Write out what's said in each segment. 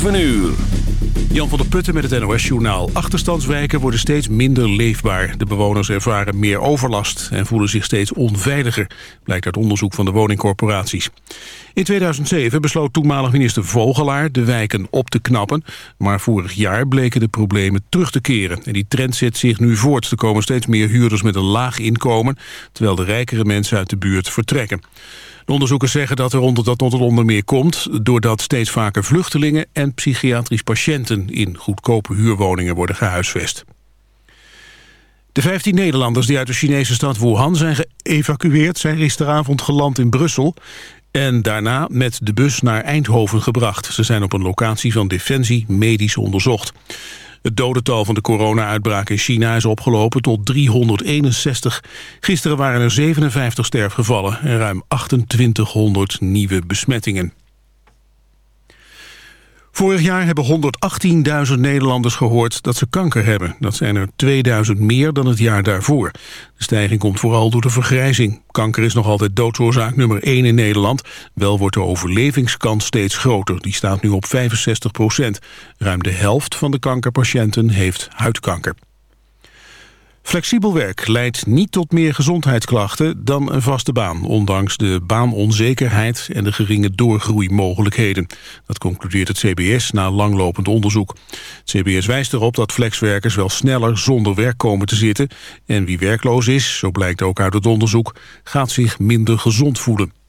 7 uur. Jan van der Putten met het NOS-journaal. Achterstandswijken worden steeds minder leefbaar. De bewoners ervaren meer overlast en voelen zich steeds onveiliger... blijkt uit onderzoek van de woningcorporaties. In 2007 besloot toenmalig minister Vogelaar de wijken op te knappen... maar vorig jaar bleken de problemen terug te keren. En die trend zet zich nu voort. Er komen steeds meer huurders met een laag inkomen... terwijl de rijkere mensen uit de buurt vertrekken. De onderzoekers zeggen dat er onder, dat het onder meer komt... doordat steeds vaker vluchtelingen en psychiatrisch patiënten... in goedkope huurwoningen worden gehuisvest. De 15 Nederlanders die uit de Chinese stad Wuhan zijn geëvacueerd... zijn gisteravond geland in Brussel en daarna met de bus naar Eindhoven gebracht. Ze zijn op een locatie van Defensie medisch onderzocht. Het dodental van de corona-uitbraak in China is opgelopen tot 361. Gisteren waren er 57 sterfgevallen en ruim 2800 nieuwe besmettingen. Vorig jaar hebben 118.000 Nederlanders gehoord dat ze kanker hebben. Dat zijn er 2000 meer dan het jaar daarvoor. De stijging komt vooral door de vergrijzing. Kanker is nog altijd doodsoorzaak nummer 1 in Nederland. Wel wordt de overlevingskans steeds groter. Die staat nu op 65 procent. Ruim de helft van de kankerpatiënten heeft huidkanker. Flexibel werk leidt niet tot meer gezondheidsklachten dan een vaste baan, ondanks de baanonzekerheid en de geringe doorgroeimogelijkheden. Dat concludeert het CBS na langlopend onderzoek. Het CBS wijst erop dat flexwerkers wel sneller zonder werk komen te zitten en wie werkloos is, zo blijkt ook uit het onderzoek, gaat zich minder gezond voelen.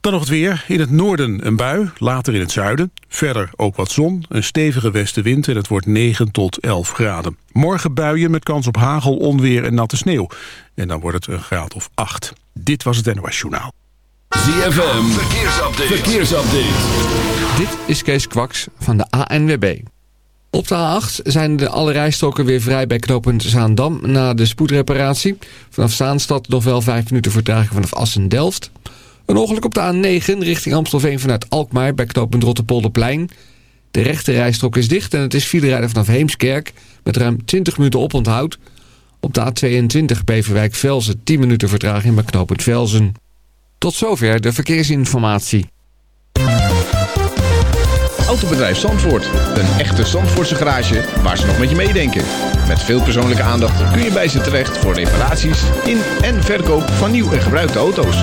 Dan nog het weer. In het noorden een bui, later in het zuiden. Verder ook wat zon, een stevige westenwind en het wordt 9 tot 11 graden. Morgen buien met kans op hagel, onweer en natte sneeuw. En dan wordt het een graad of 8. Dit was het NOS Journaal. ZFM, verkeersupdate. verkeersupdate. Dit is Kees Kwaks van de ANWB. Op de A8 zijn de alle rijstokken weer vrij bij knooppunt Zaandam na de spoedreparatie. Vanaf Zaanstad nog wel 5 minuten vertraging vanaf Assen-Delft. Een ongeluk op de A9 richting Amstelveen vanuit Alkmaar bij knooppunt Rotterpolderplein. De rechte rijstrook is dicht en het is rijden vanaf Heemskerk met ruim 20 minuten oponthoud. Op de A22 Beverwijk-Velzen 10 minuten vertraging bij knooppunt Velzen. Tot zover de verkeersinformatie. Autobedrijf Zandvoort. Een echte Zandvoortse garage waar ze nog met je meedenken. Met veel persoonlijke aandacht kun je bij ze terecht voor reparaties in en verkoop van nieuw en gebruikte auto's.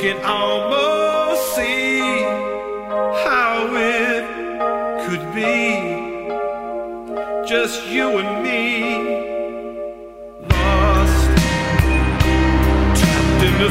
can almost see how it could be. Just you and me lost trapped in the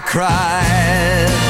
I cried.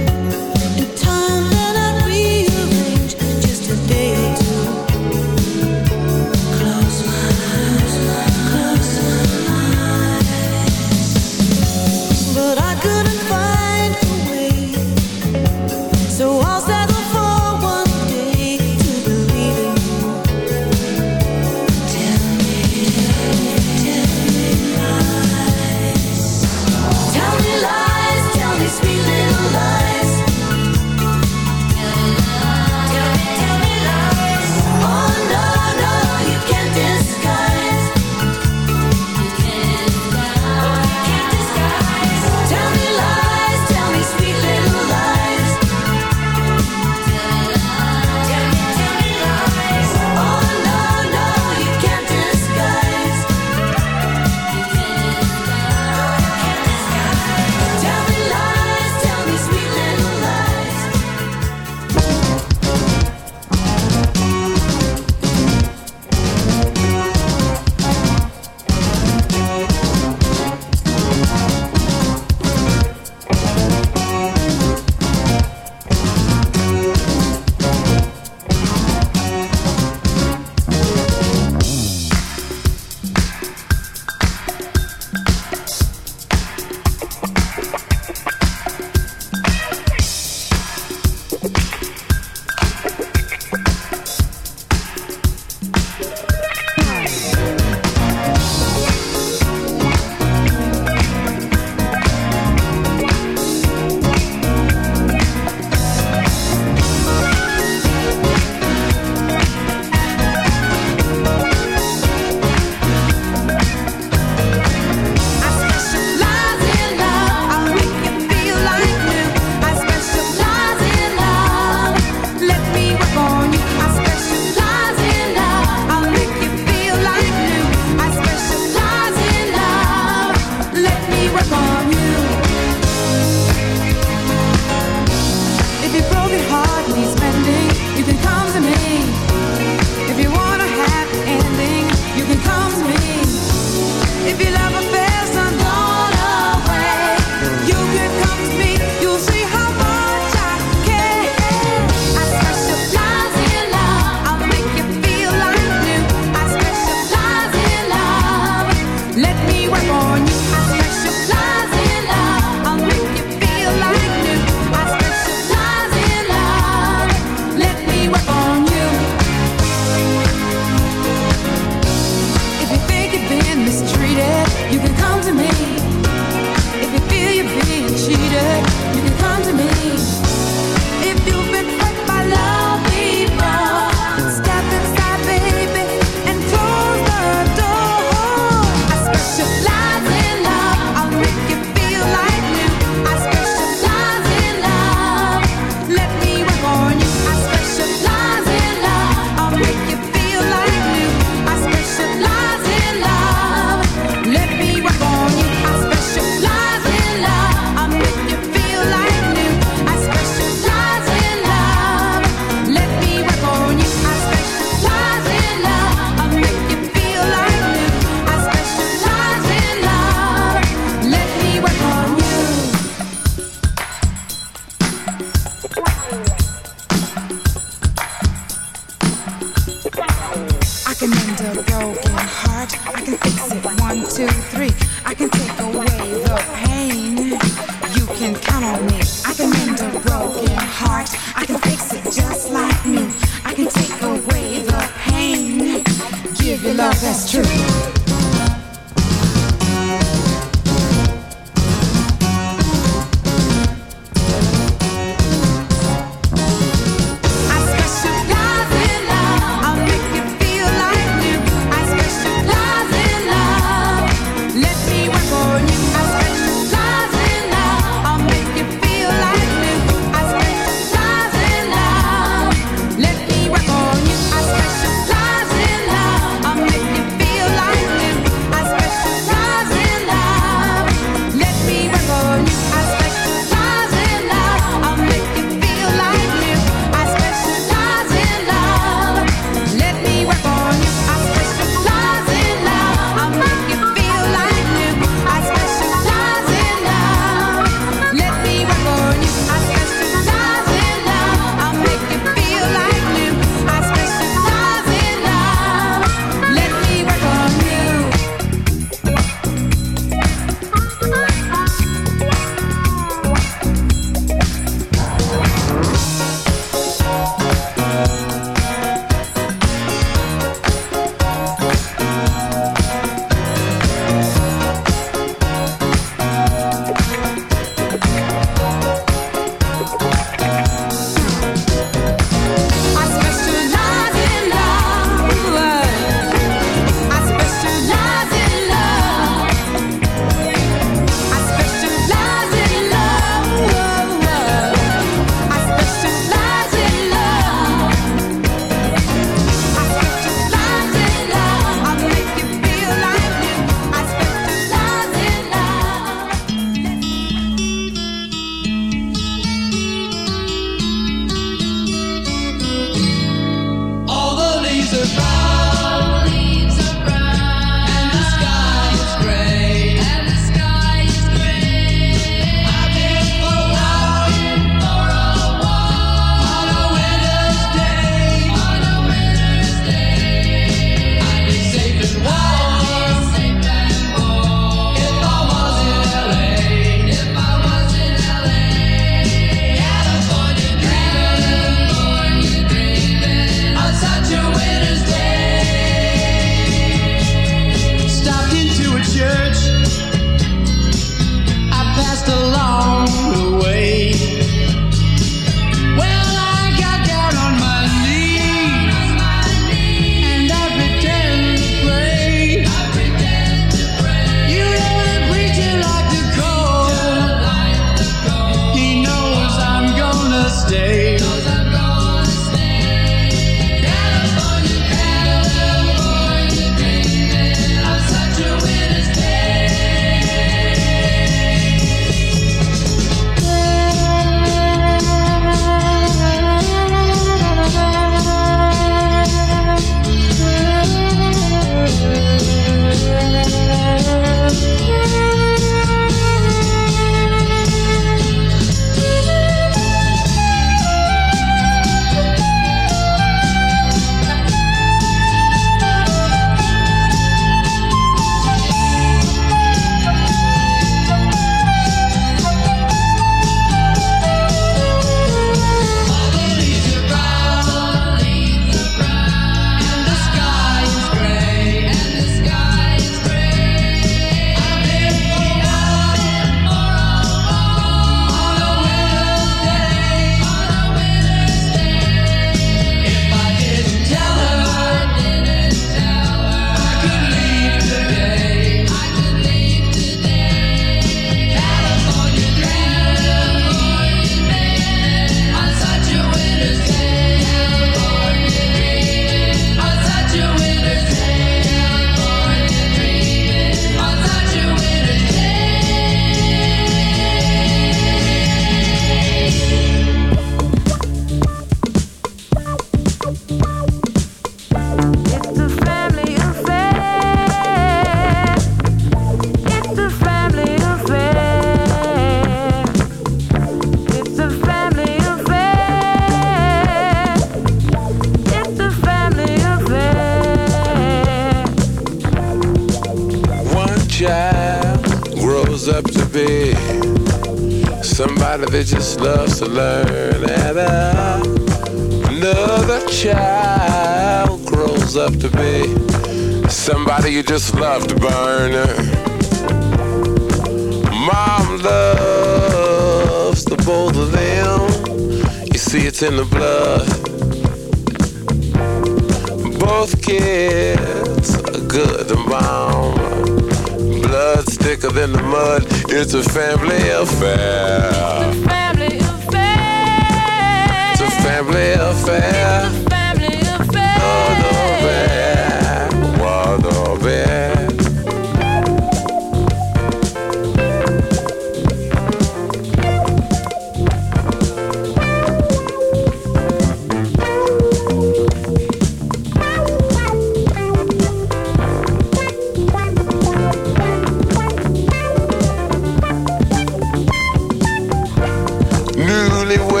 Newlywed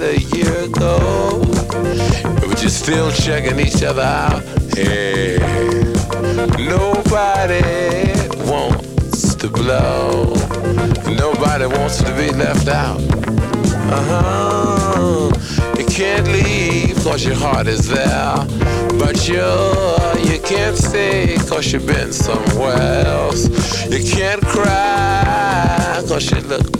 a year ago, but you're still checking each other out. Hey, nobody wants to blow. Nobody wants to be left out. Uh huh. You can't leave cause your heart is there. But you, you can't stay cause you've been somewhere else. You can't cry cause you look